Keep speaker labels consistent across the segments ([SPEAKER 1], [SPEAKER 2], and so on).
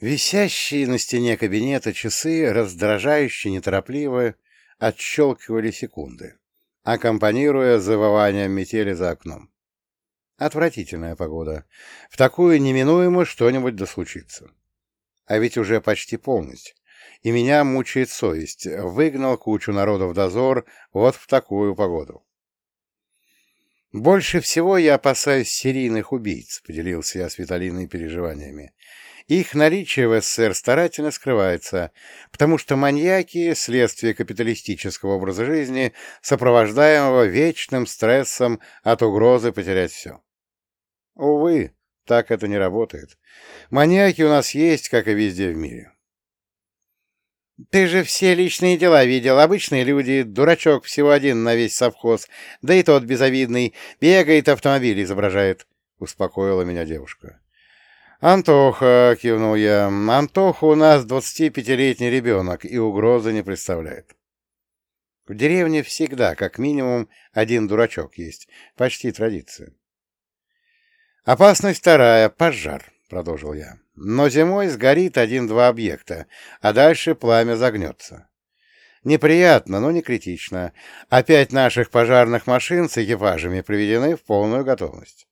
[SPEAKER 1] Висящие на стене кабинета часы раздражающе неторопливо отщелкивали секунды, аккомпанируя завыванием метели за окном. Отвратительная погода. В такую неминуемо что-нибудь да случится. А ведь уже почти полночь. И меня мучает совесть. Выгнал кучу народа в дозор вот в такую погоду. «Больше всего я опасаюсь серийных убийц», — поделился я с Виталиной переживаниями. Их наличие в СССР старательно скрывается, потому что маньяки — следствие капиталистического образа жизни, сопровождаемого вечным стрессом от угрозы потерять все. Увы, так это не работает. Маньяки у нас есть, как и везде в мире. Ты же все личные дела видел. Обычные люди, дурачок всего один на весь совхоз, да и тот безовидный, бегает, автомобиль изображает, — успокоила меня девушка. «Антоха», — кивнул я, — «Антоха у нас двадцатипятилетний ребенок и угрозы не представляет». В деревне всегда, как минимум, один дурачок есть. Почти традиция. «Опасность вторая — пожар», — продолжил я. «Но зимой сгорит один-два объекта, а дальше пламя загнется. Неприятно, но не критично. Опять наших пожарных машин с экипажами приведены в полную готовность».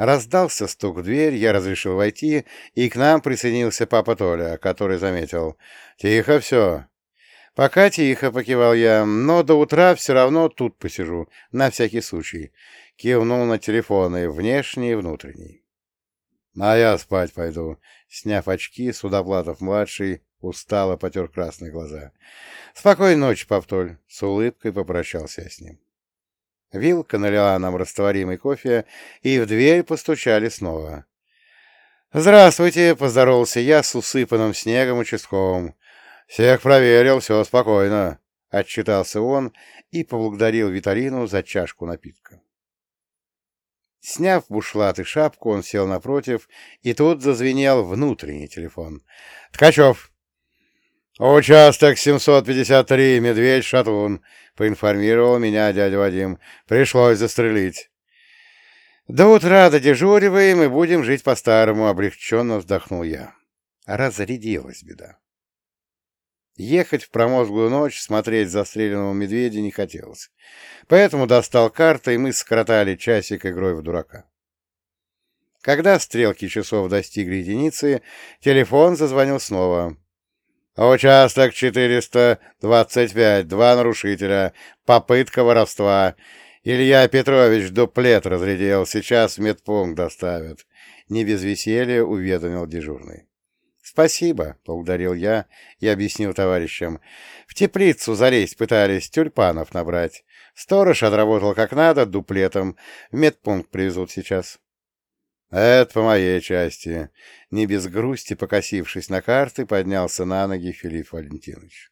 [SPEAKER 1] Раздался стук в дверь, я разрешил войти, и к нам присоединился папа Толя, который заметил. «Тихо все». «Пока тихо», — покивал я, — «но до утра все равно тут посижу, на всякий случай». Кивнул на телефоны, внешний и внутренний. «А я спать пойду», — сняв очки, Судоплатов-младший устало потер красные глаза. «Спокойной ночи, Павтоль», — с улыбкой попрощался с ним. Вилка налила нам растворимый кофе, и в дверь постучали снова. «Здравствуйте!» — поздоровался я с усыпанным снегом участковым. «Всех проверил, все спокойно», — отчитался он и поблагодарил Виталину за чашку напитка. Сняв бушлат и шапку, он сел напротив, и тут зазвенел внутренний телефон. «Ткачев!» «Участок 753, медведь-шатун», — поинформировал меня дядя Вадим. «Пришлось застрелить». «До утра додежуриваем и будем жить по-старому», — облегченно вздохнул я. Разрядилась беда. Ехать в промозглую ночь смотреть застреленного медведя не хотелось. Поэтому достал карты, и мы скоротали часик игрой в дурака. Когда стрелки часов достигли единицы, телефон зазвонил снова. Участок 425, два нарушителя, попытка воровства. Илья Петрович дуплет разрядил, сейчас медпункт доставят. Не без веселья уведомил дежурный. «Спасибо», — благодарил я и объяснил товарищам. «В теплицу залезть пытались, тюльпанов набрать. Сторож отработал как надо, дуплетом. В медпункт привезут сейчас». «Это по моей части». Не без грусти, покосившись на карты, поднялся на ноги Филипп Валентинович.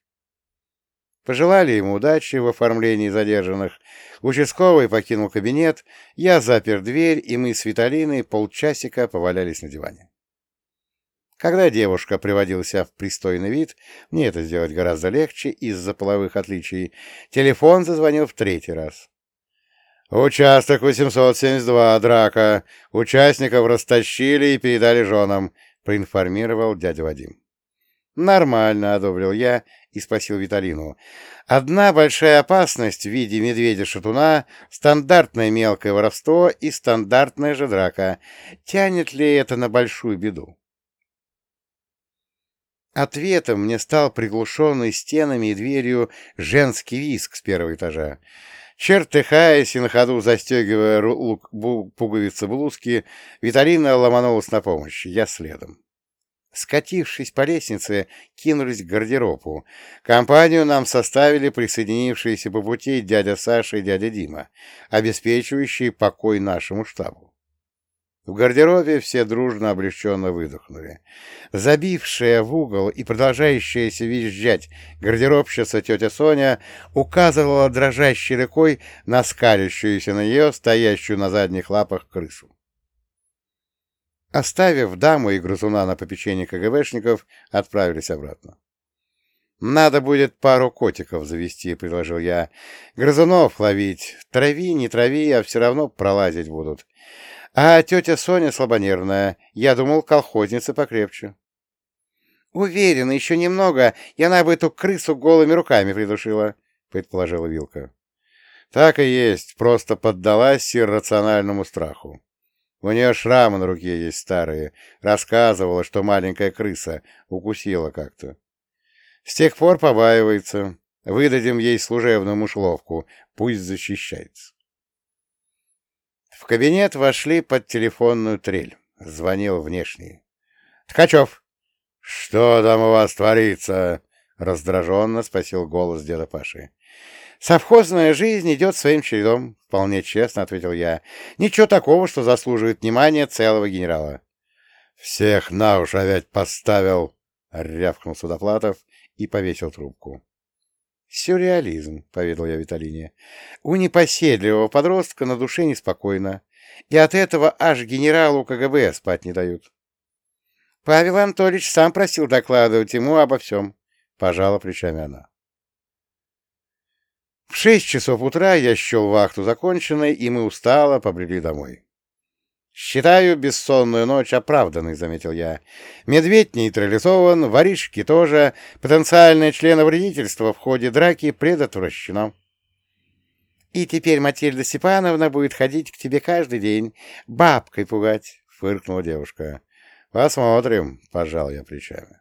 [SPEAKER 1] Пожелали ему удачи в оформлении задержанных. Участковый покинул кабинет, я запер дверь, и мы с Виталиной полчасика повалялись на диване. Когда девушка приводила себя в пристойный вид, мне это сделать гораздо легче из-за половых отличий, телефон зазвонил в третий раз. «Участок 872, драка. Участников растащили и передали женам», — проинформировал дядя Вадим. «Нормально», — одобрил я и спросил Виталину. «Одна большая опасность в виде медведя-шатуна, стандартное мелкое воровство и стандартная же драка. Тянет ли это на большую беду?» Ответом мне стал приглушенный стенами и дверью женский виск с первого этажа. Чертыхаясь и на ходу застегивая пуговицы блузки, Виталина ломанулась на помощь, я следом. Скатившись по лестнице, кинулись к гардеробу. Компанию нам составили присоединившиеся по пути дядя Саша и дядя Дима, обеспечивающие покой нашему штабу. В гардеробе все дружно облегченно выдохнули. Забившая в угол и продолжающаяся визжать гардеробщица тетя Соня указывала дрожащей рукой на скалящуюся на нее, стоящую на задних лапах крысу. Оставив даму и грызуна на попечение КГБшников, отправились обратно. «Надо будет пару котиков завести», — предложил я. «Грызунов ловить. Трави, не трави, а все равно пролазить будут. А тетя Соня слабонервная. Я думал, колхозница покрепче. Уверена, еще немного, и она бы эту крысу голыми руками придушила, — предположила Вилка. Так и есть, просто поддалась иррациональному страху. У нее шрамы на руке есть старые. Рассказывала, что маленькая крыса укусила как-то. С тех пор побаивается. Выдадим ей служебную мушловку. Пусть защищается. В кабинет вошли под телефонную трель. Звонил внешний. «Ткачев!» «Что там у вас творится?» — раздраженно спросил голос деда Паши. «Совхозная жизнь идет своим чередом», — вполне честно ответил я. «Ничего такого, что заслуживает внимания целого генерала». «Всех на уши опять поставил», — рявкнул Судоплатов и повесил трубку. «Сюрреализм», — поведал я Виталине. «У непоседливого подростка на душе неспокойно, и от этого аж генералу КГБ спать не дают». «Павел Анатольевич сам просил докладывать ему обо всем», — пожала плечами она. В шесть часов утра я счел вахту законченной, и мы устало побрели домой. «Считаю бессонную ночь оправданной», — заметил я. «Медведь нейтрализован, воришки тоже, потенциальное членовредительство в ходе драки предотвращено». «И теперь Матильда Степановна будет ходить к тебе каждый день, бабкой пугать», — фыркнула девушка. «Посмотрим», — пожал я плечами.